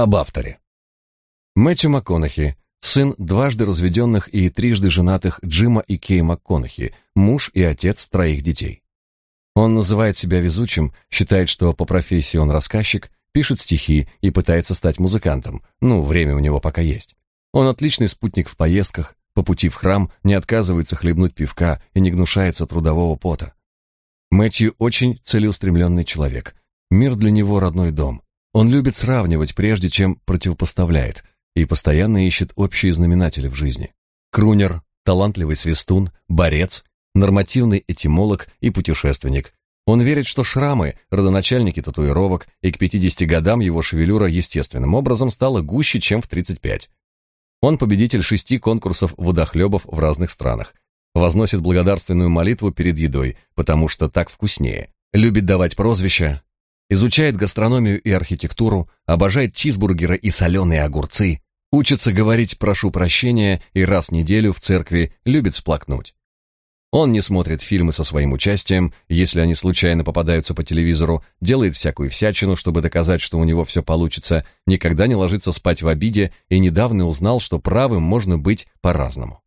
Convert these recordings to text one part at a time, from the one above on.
Об авторе. Мэтью МакКонахи, сын дважды разведенных и трижды женатых Джима и Кей МакКонахи, муж и отец троих детей. Он называет себя везучим, считает, что по профессии он рассказчик, пишет стихи и пытается стать музыкантом. Ну, время у него пока есть. Он отличный спутник в поездках, по пути в храм не отказывается хлебнуть пивка и не гнушается трудового пота. Мэтью очень целеустремленный человек. Мир для него родной дом. Он любит сравнивать, прежде чем противопоставляет, и постоянно ищет общие знаменатели в жизни. Крунер, талантливый свистун, борец, нормативный этимолог и путешественник. Он верит, что шрамы – родоначальники татуировок, и к 50 годам его шевелюра естественным образом стала гуще, чем в 35. Он победитель шести конкурсов водохлебов в разных странах. Возносит благодарственную молитву перед едой, потому что так вкуснее. Любит давать прозвища, изучает гастрономию и архитектуру, обожает чизбургеры и соленые огурцы, учится говорить «прошу прощения» и раз в неделю в церкви любит сплакнуть. Он не смотрит фильмы со своим участием, если они случайно попадаются по телевизору, делает всякую всячину, чтобы доказать, что у него все получится, никогда не ложится спать в обиде и недавно узнал, что правым можно быть по-разному.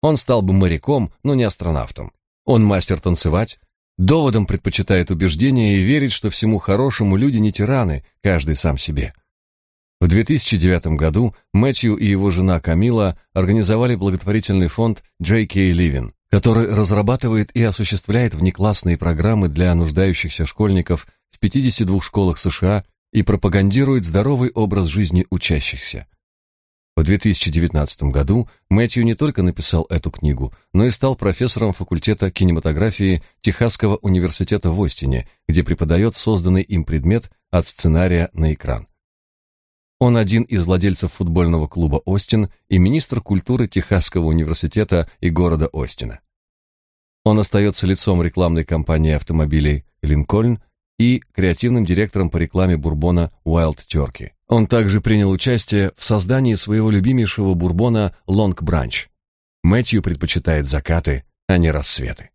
Он стал бы моряком, но не астронавтом. Он мастер танцевать, доводом предпочитает убеждения и верит, что всему хорошему люди не тираны, каждый сам себе. В 2009 году Мэтью и его жена Камила организовали благотворительный фонд J.K. Living, который разрабатывает и осуществляет внеклассные программы для нуждающихся школьников в 52 школах США и пропагандирует здоровый образ жизни учащихся. В 2019 году Мэтью не только написал эту книгу, но и стал профессором факультета кинематографии Техасского университета в Остине, где преподает созданный им предмет от сценария на экран. Он один из владельцев футбольного клуба Остин и министр культуры Техасского университета и города Остина. Он остается лицом рекламной кампании автомобилей Линкольн и креативным директором по рекламе бурбона Wild Turkey. Он также принял участие в создании своего любимейшего бурбона Long Branch. Мэтью предпочитает закаты, а не рассветы.